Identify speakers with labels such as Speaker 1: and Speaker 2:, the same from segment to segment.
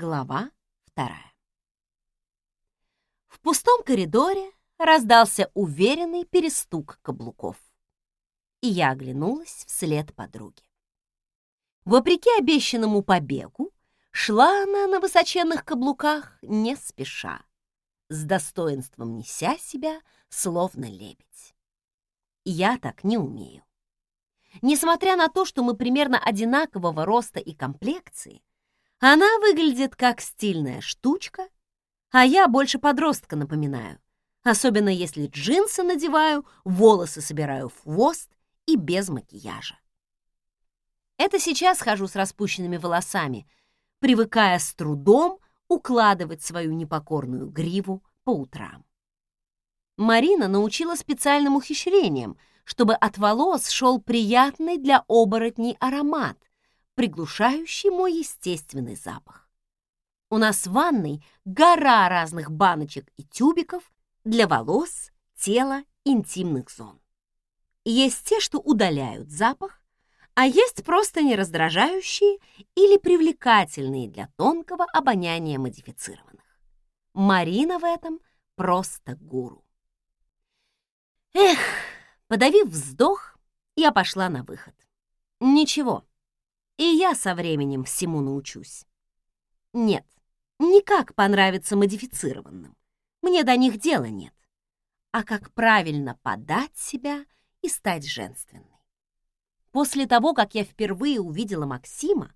Speaker 1: Глава вторая. В пустом коридоре раздался уверенный перестук каблуков. И я оглянулась вслед подруге. Вопреки обещанному побегу, шла она на высоченных каблуках не спеша, с достоинством неся себя, словно лебедь. Я так не умею. Несмотря на то, что мы примерно одинакового роста и комплекции, она выглядит как стильная штучка, а я больше подростка напоминаю, особенно если джинсы надеваю, волосы собираю в хвост и без макияжа. Это сейчас хожу с распущенными волосами, привыкая с трудом укладывать свою непокорную гриву по утрам. Марина научила специальным ухищрениям, чтобы от волос шел приятный для оборотней аромат, приглушающий мой естественный запах. У нас в ванной гора разных баночек и тюбиков для волос, тела, интимных зон. Есть те, что удаляют запах, а есть просто нераздражающие или привлекательные для тонкого обоняния модифицированных. Марина в этом просто гуру. Эх, подавив вздох, я пошла на выход. Ничего, и я со временем всему научусь. Нет, не как понравиться модифицированным. Мне до них дела нет. А как правильно подать себя и стать женственной. После того, как я впервые увидела Максима,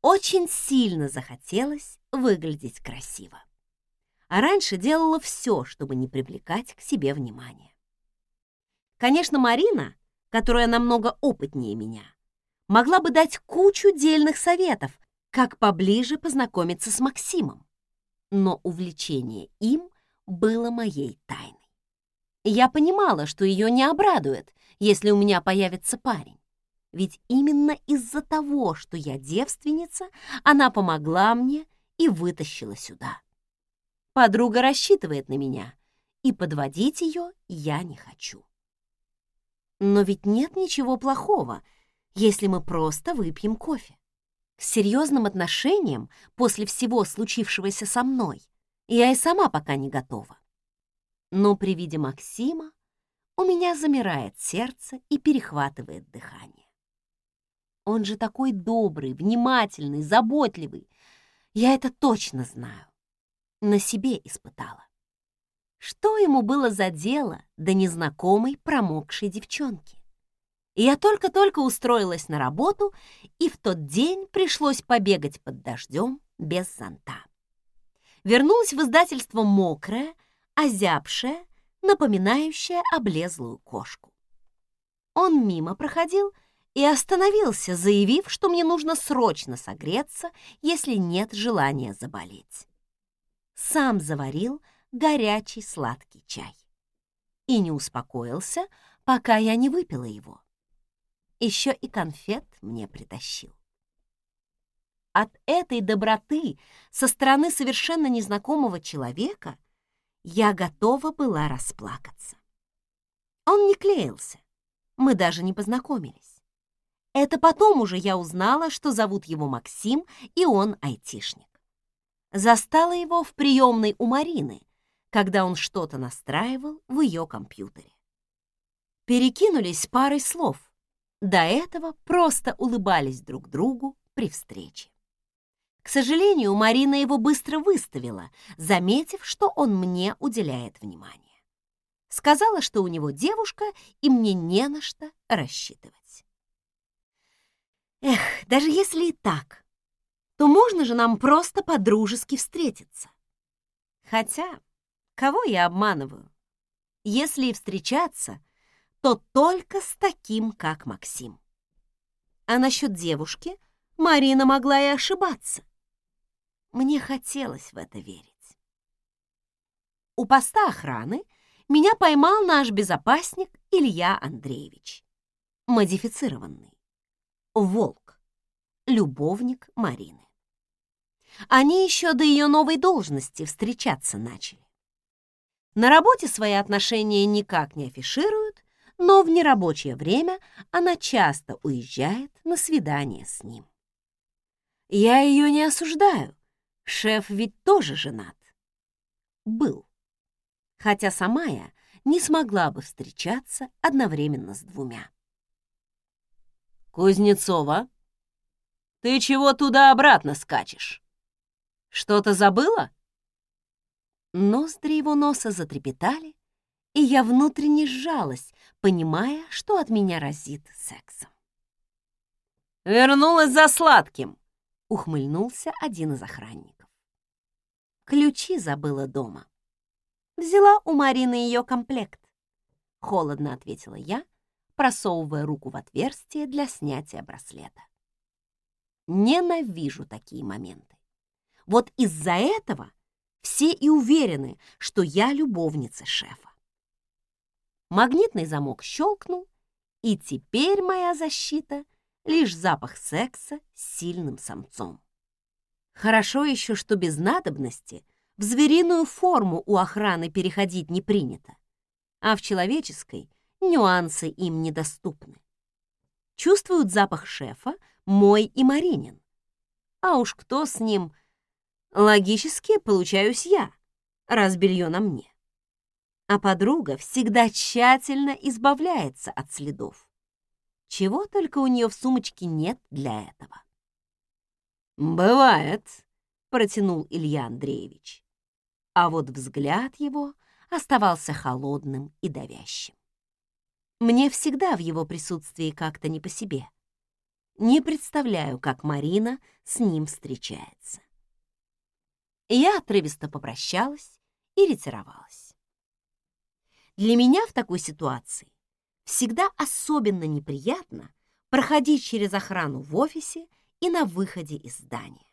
Speaker 1: очень сильно захотелось выглядеть красиво. А раньше делала все, чтобы не привлекать к себе внимания. Конечно, Марина, которая намного опытнее меня, могла бы дать кучу дельных советов, как поближе познакомиться с Максимом. Но увлечение им было моей тайной. Я понимала, что ее не обрадует, если у меня появится парень. Ведь именно из-за того, что я девственница, она помогла мне и вытащила сюда. Подруга рассчитывает на меня, и подводить ее я не хочу. Но ведь нет ничего плохого, если мы просто выпьем кофе. К серьезным отношениям после всего случившегося со мной я и сама пока не готова. Но при виде Максима у меня замирает сердце и перехватывает дыхание. Он же такой добрый, внимательный, заботливый. Я это точно знаю. На себе испытала. Что ему было за дело до незнакомой промокшей девчонки? Я только-только устроилась на работу, и в тот день пришлось побегать под дождем без зонта. Вернулась в издательство мокрая, озябшая, напоминающая облезлую кошку. Он мимо проходил и остановился, заявив, что мне нужно срочно согреться, если нет желания заболеть. Сам заварил горячий сладкий чай. И не успокоился, пока я не выпила его еще и конфет мне притащил. От этой доброты со стороны совершенно незнакомого человека я готова была расплакаться. Он не клеился, мы даже не познакомились. Это потом уже я узнала, что зовут его Максим, и он айтишник. Застала его в приемной у Марины, когда он что-то настраивал в ее компьютере. Перекинулись парой слов — до этого просто улыбались друг другу при встрече. К сожалению, Марина его быстро выставила, заметив, что он мне уделяет внимание. Сказала, что у него девушка, и мне не на что рассчитывать. Эх, даже если и так, то можно же нам просто по-дружески встретиться. Хотя, кого я обманываю? Если и встречаться — то только с таким, как Максим. А насчет девушки Марина могла и ошибаться. Мне хотелось в это верить. У поста охраны меня поймал наш безопасник Илья Андреевич, модифицированный. Волк, любовник Марины. Они еще до ее новой должности встречаться начали. На работе свои отношения никак не афишируют, но в нерабочее время она часто уезжает на свидание с ним. Я ее не осуждаю, Шеф ведь тоже женат. Был. Хотя сама я не смогла бы встречаться одновременно с двумя. «Кузнецова, ты чего туда-обратно скачешь? Что-то забыла?» Ноздри его носа затрепетали, и я внутренне сжалась, понимая, что от меня разит сексом. «Вернулась за сладким!» — ухмыльнулся один из охранников. Ключи забыла дома. Взяла у Марины ее комплект. Холодно ответила я, просовывая руку в отверстие для снятия браслета. Ненавижу такие моменты. Вот из-за этого все и уверены, что я любовница шефа. Магнитный замок щелкнул, и теперь моя защита — лишь запах секса с сильным самцом. Хорошо еще, что без надобности в звериную форму у охраны переходить не принято, а в человеческой нюансы им недоступны. Чувствуют запах шефа мой и Маринин. А уж кто с ним? Логически получаюсь я, раз белье на мне а подруга всегда тщательно избавляется от следов. Чего только у нее в сумочке нет для этого. «Бывает», — протянул Илья Андреевич. А вот взгляд его оставался холодным и давящим. Мне всегда в его присутствии как-то не по себе. Не представляю, как Марина с ним встречается. Я отрывисто попрощалась и ретировалась. Для меня в такой ситуации всегда особенно неприятно проходить через охрану в офисе и на выходе из здания.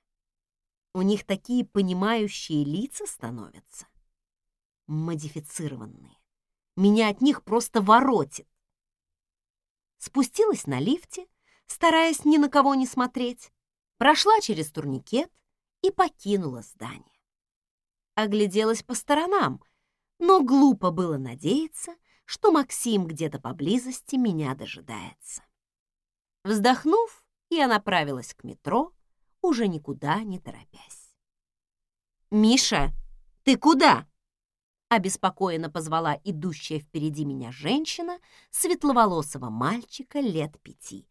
Speaker 1: У них такие понимающие лица становятся. Модифицированные. Меня от них просто воротит. Спустилась на лифте, стараясь ни на кого не смотреть, прошла через турникет и покинула здание. Огляделась по сторонам, но глупо было надеяться, что Максим где-то поблизости меня дожидается. Вздохнув, я направилась к метро, уже никуда не торопясь. «Миша, ты куда?» обеспокоенно позвала идущая впереди меня женщина светловолосого мальчика лет пяти,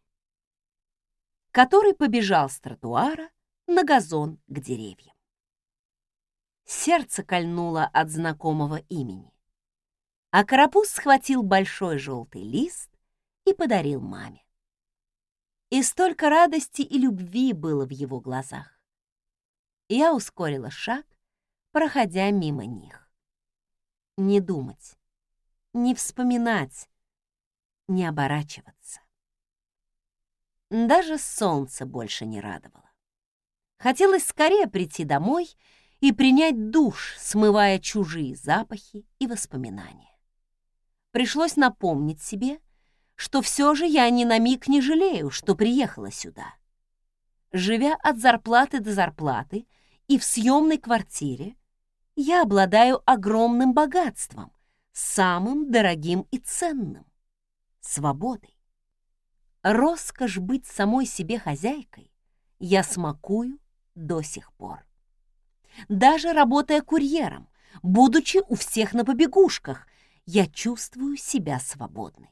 Speaker 1: который побежал с тротуара на газон к деревьям. Сердце кольнуло от знакомого имени. А карапуз схватил большой желтый лист и подарил маме. И столько радости и любви было в его глазах. Я ускорила шаг, проходя мимо них. Не думать, не вспоминать, не оборачиваться. Даже солнце больше не радовало. Хотелось скорее прийти домой и принять душ, смывая чужие запахи и воспоминания. Пришлось напомнить себе, что все же я ни на миг не жалею, что приехала сюда. Живя от зарплаты до зарплаты и в съемной квартире, я обладаю огромным богатством, самым дорогим и ценным — свободой. Роскошь быть самой себе хозяйкой я смакую до сих пор даже работая курьером, будучи у всех на побегушках, я чувствую себя свободной.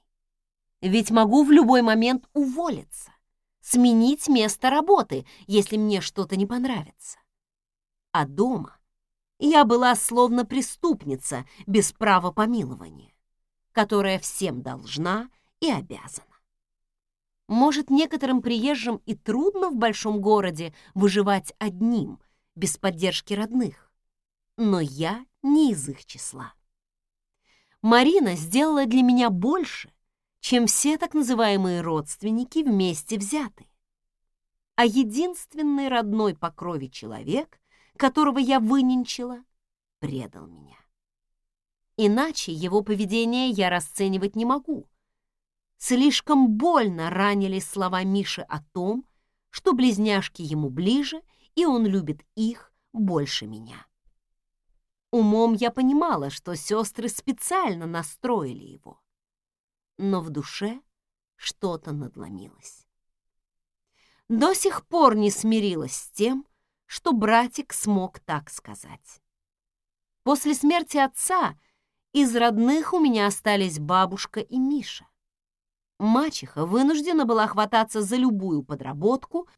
Speaker 1: Ведь могу в любой момент уволиться, сменить место работы, если мне что-то не понравится. А дома я была словно преступница без права помилования, которая всем должна и обязана. Может, некоторым приезжим и трудно в большом городе выживать одним, без поддержки родных. Но я не из их числа. Марина сделала для меня больше, чем все так называемые родственники вместе взятые. А единственный родной по крови человек, которого я выненчила, предал меня. Иначе его поведение я расценивать не могу. Слишком больно ранили слова Миши о том, что близняшки ему ближе — и он любит их больше меня. Умом я понимала, что сестры специально настроили его. Но в душе что-то надломилось. До сих пор не смирилась с тем, что братик смог так сказать. После смерти отца из родных у меня остались бабушка и Миша. Мачеха вынуждена была хвататься за любую подработку,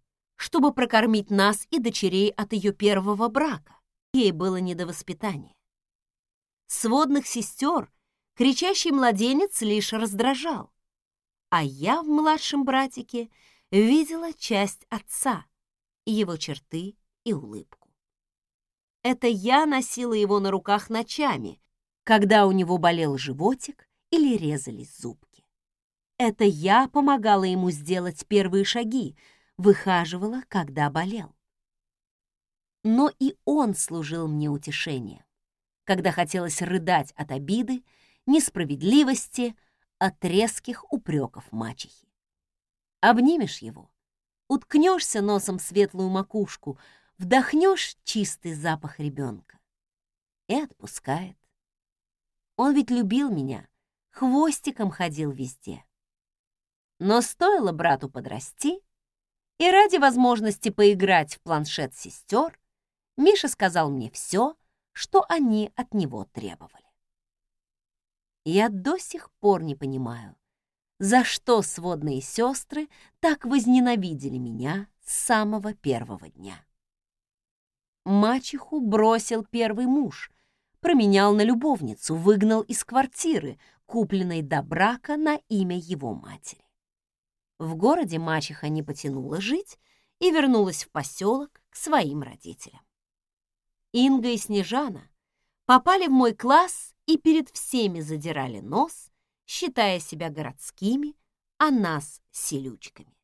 Speaker 1: чтобы прокормить нас и дочерей от ее первого брака. Ей было не до воспитания. Сводных сестер кричащий младенец лишь раздражал, а я в младшем братике видела часть отца, его черты и улыбку. Это я носила его на руках ночами, когда у него болел животик или резались зубки. Это я помогала ему сделать первые шаги, выхаживала, когда болел. Но и он служил мне утешением, когда хотелось рыдать от обиды, несправедливости, от резких упреков мачехи. Обнимешь его, уткнешься носом в светлую макушку, вдохнешь чистый запах ребенка и отпускает. Он ведь любил меня, хвостиком ходил везде. Но стоило брату подрасти, и ради возможности поиграть в планшет сестер, Миша сказал мне все, что они от него требовали. Я до сих пор не понимаю, за что сводные сестры так возненавидели меня с самого первого дня. Мачеху бросил первый муж, променял на любовницу, выгнал из квартиры, купленной до брака на имя его матери. В городе мачеха не потянула жить и вернулась в поселок к своим родителям. Инга и Снежана попали в мой класс и перед всеми задирали нос, считая себя городскими, а нас — селючками.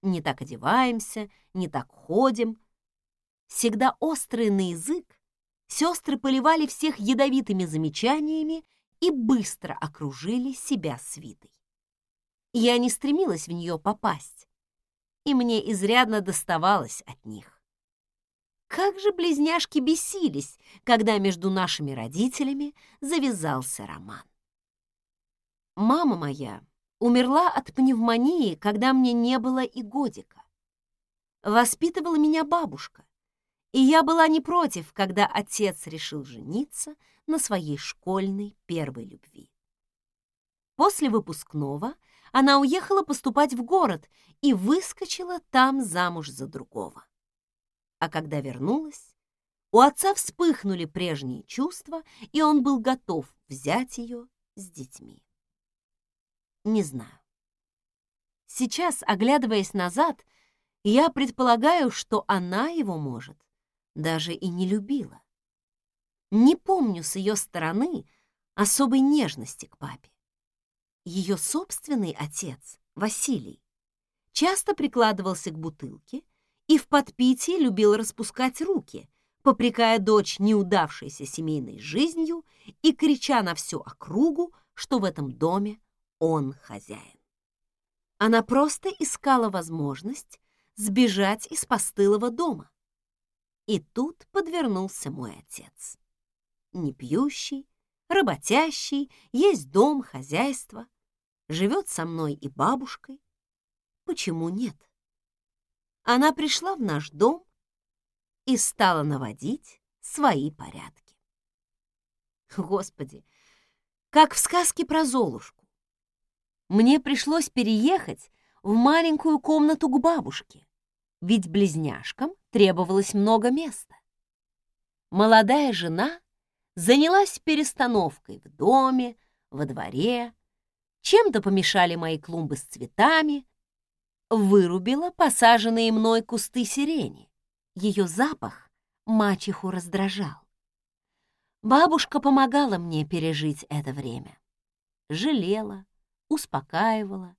Speaker 1: Не так одеваемся, не так ходим. Всегда острые на язык, сестры поливали всех ядовитыми замечаниями и быстро окружили себя свитой. Я не стремилась в нее попасть, и мне изрядно доставалось от них. Как же близняшки бесились, когда между нашими родителями завязался роман. Мама моя умерла от пневмонии, когда мне не было и годика. Воспитывала меня бабушка, и я была не против, когда отец решил жениться на своей школьной первой любви. После выпускного — она уехала поступать в город и выскочила там замуж за другого. А когда вернулась, у отца вспыхнули прежние чувства, и он был готов взять ее с детьми. Не знаю. Сейчас, оглядываясь назад, я предполагаю, что она его, может, даже и не любила. Не помню с ее стороны особой нежности к папе. Ее собственный отец, Василий, часто прикладывался к бутылке и в подпитии любил распускать руки, попрекая дочь неудавшейся семейной жизнью и крича на всю округу, что в этом доме он хозяин. Она просто искала возможность сбежать из постылого дома. И тут подвернулся мой отец. Не пьющий, работящий, есть дом, хозяйство, живет со мной и бабушкой. Почему нет? Она пришла в наш дом и стала наводить свои порядки. Господи, как в сказке про Золушку. Мне пришлось переехать в маленькую комнату к бабушке, ведь близняшкам требовалось много места. Молодая жена занялась перестановкой в доме, во дворе, чем-то помешали мои клумбы с цветами, вырубила посаженные мной кусты сирени. Ее запах мачеху раздражал. Бабушка помогала мне пережить это время. Жалела, успокаивала,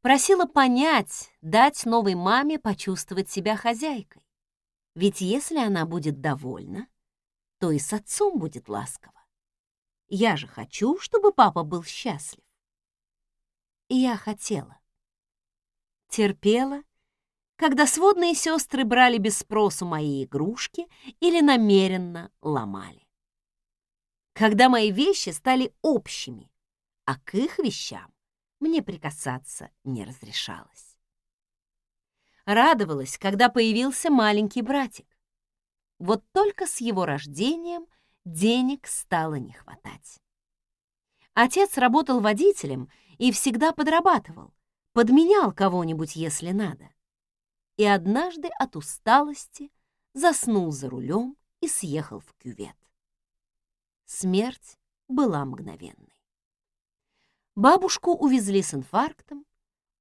Speaker 1: просила понять, дать новой маме почувствовать себя хозяйкой. Ведь если она будет довольна, то и с отцом будет ласково. Я же хочу, чтобы папа был счастлив. Я хотела. Терпела, когда сводные сестры брали без спросу мои игрушки или намеренно ломали. Когда мои вещи стали общими, а к их вещам мне прикасаться не разрешалось. Радовалась, когда появился маленький братик. Вот только с его рождением денег стало не хватать. Отец работал водителем и всегда подрабатывал, подменял кого-нибудь, если надо. И однажды от усталости заснул за рулем и съехал в кювет. Смерть была мгновенной. Бабушку увезли с инфарктом,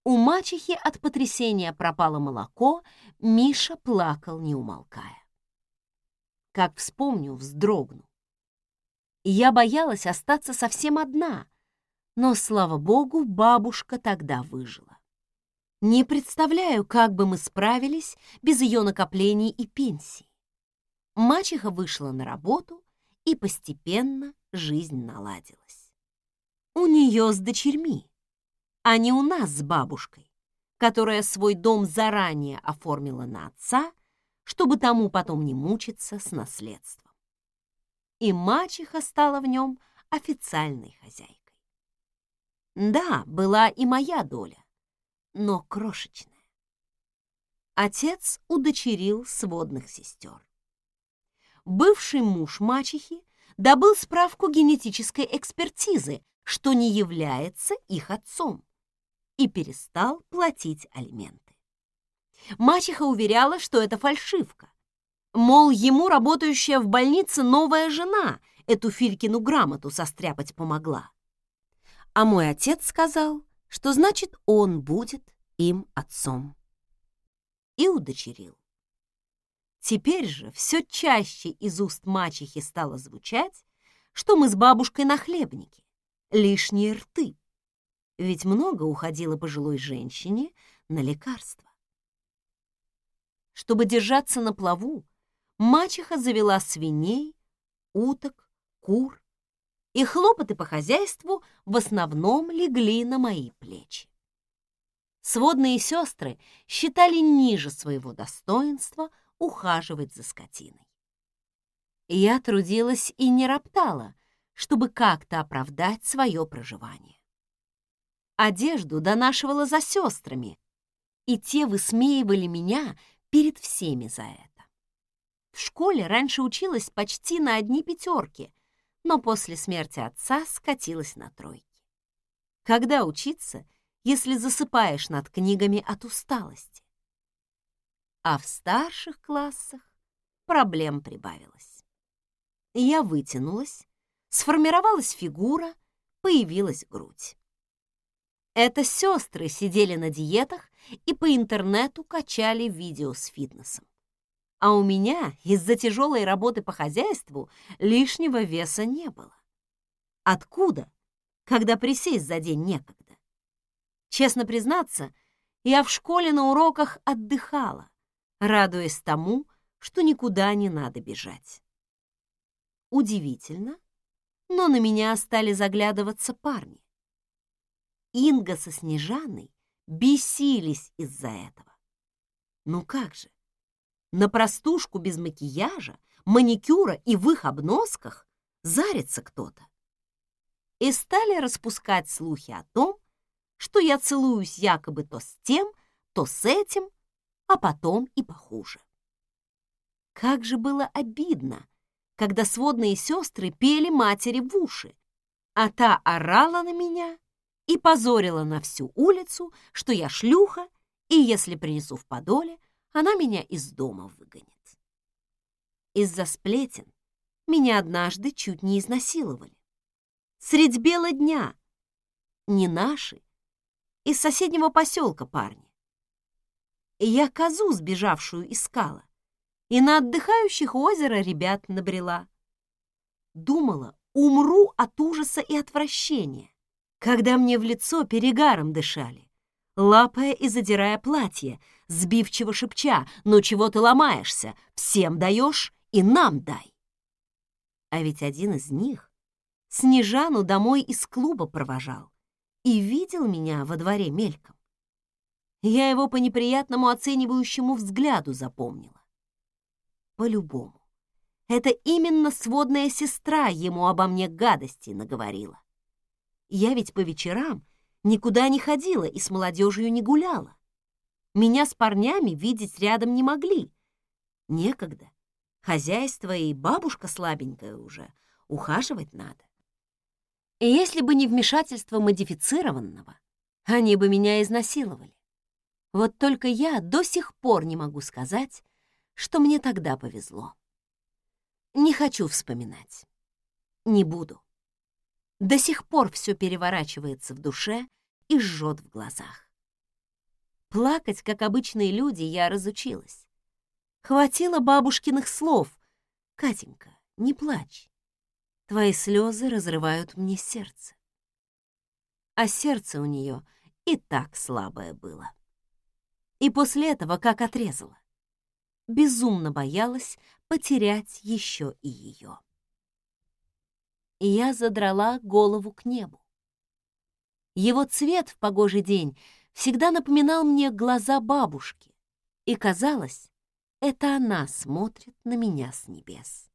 Speaker 1: у мачехи от потрясения пропало молоко, Миша плакал, не умолкая. Как вспомню, вздрогну. Я боялась остаться совсем одна, но, слава богу, бабушка тогда выжила. Не представляю, как бы мы справились без ее накоплений и пенсии. Мачеха вышла на работу, и постепенно жизнь наладилась. У нее с дочерьми а не у нас с бабушкой, которая свой дом заранее оформила на отца, чтобы тому потом не мучиться с наследством. И мачеха стала в нем официальной хозяйкой. Да, была и моя доля, но крошечная. Отец удочерил сводных сестер. Бывший муж мачехи добыл справку генетической экспертизы, что не является их отцом и перестал платить алименты. Мачеха уверяла, что это фальшивка. Мол, ему работающая в больнице новая жена эту Филькину грамоту состряпать помогла. А мой отец сказал, что значит он будет им отцом. И удочерил. Теперь же все чаще из уст мачехи стало звучать, что мы с бабушкой на хлебнике, лишние рты ведь много уходило пожилой женщине на лекарства. Чтобы держаться на плаву, мачеха завела свиней, уток, кур, и хлопоты по хозяйству в основном легли на мои плечи. Сводные сестры считали ниже своего достоинства ухаживать за скотиной. Я трудилась и не роптала, чтобы как-то оправдать свое проживание. Одежду донашивала за сестрами, и те высмеивали меня перед всеми за это. В школе раньше училась почти на одни пятерки, но после смерти отца скатилась на тройки. Когда учиться, если засыпаешь над книгами от усталости? А в старших классах проблем прибавилось. Я вытянулась, сформировалась фигура, появилась грудь. Это сестры сидели на диетах и по интернету качали видео с фитнесом. А у меня из-за тяжелой работы по хозяйству лишнего веса не было. Откуда, когда присесть за день некогда? Честно признаться, я в школе на уроках отдыхала, радуясь тому, что никуда не надо бежать. Удивительно, но на меня стали заглядываться парни. Инга со Снежаной бесились из-за этого. Ну как же? На простушку без макияжа, маникюра и в их обносках зарится кто-то. И стали распускать слухи о том, что я целуюсь якобы то с тем, то с этим, а потом и похуже. Как же было обидно, когда сводные сестры пели матери в уши, а та орала на меня и позорила на всю улицу, что я шлюха, и если принесу в подоле, она меня из дома выгонит. Из-за сплетен меня однажды чуть не изнасиловали. Средь бела дня. Не наши, из соседнего поселка парни. Я козу сбежавшую искала, и на отдыхающих озера ребят набрела. Думала, умру от ужаса и отвращения когда мне в лицо перегаром дышали, лапая и задирая платье, сбивчиво шепча «Ну чего ты ломаешься? Всем даешь и нам дай!» А ведь один из них Снежану домой из клуба провожал и видел меня во дворе мельком. Я его по неприятному оценивающему взгляду запомнила. По-любому. Это именно сводная сестра ему обо мне гадости наговорила. Я ведь по вечерам никуда не ходила и с молодежью не гуляла. Меня с парнями видеть рядом не могли. Некогда. Хозяйство и бабушка слабенькая уже, ухаживать надо. И если бы не вмешательство модифицированного, они бы меня изнасиловали. Вот только я до сих пор не могу сказать, что мне тогда повезло. Не хочу вспоминать. Не буду. До сих пор все переворачивается в душе и жжет в глазах. Плакать, как обычные люди, я разучилась. Хватило бабушкиных слов. «Катенька, не плачь. Твои слезы разрывают мне сердце». А сердце у нее и так слабое было. И после этого как отрезала. Безумно боялась потерять еще и ее. Я задрала голову к небу. Его цвет в погожий день всегда напоминал мне глаза бабушки, и казалось, это она смотрит на меня с небес.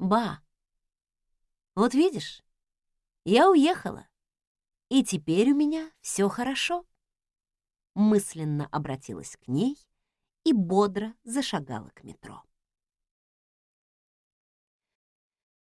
Speaker 1: Ба, вот видишь, я уехала, и теперь у меня все хорошо. Мысленно обратилась к ней и бодро зашагала к метро.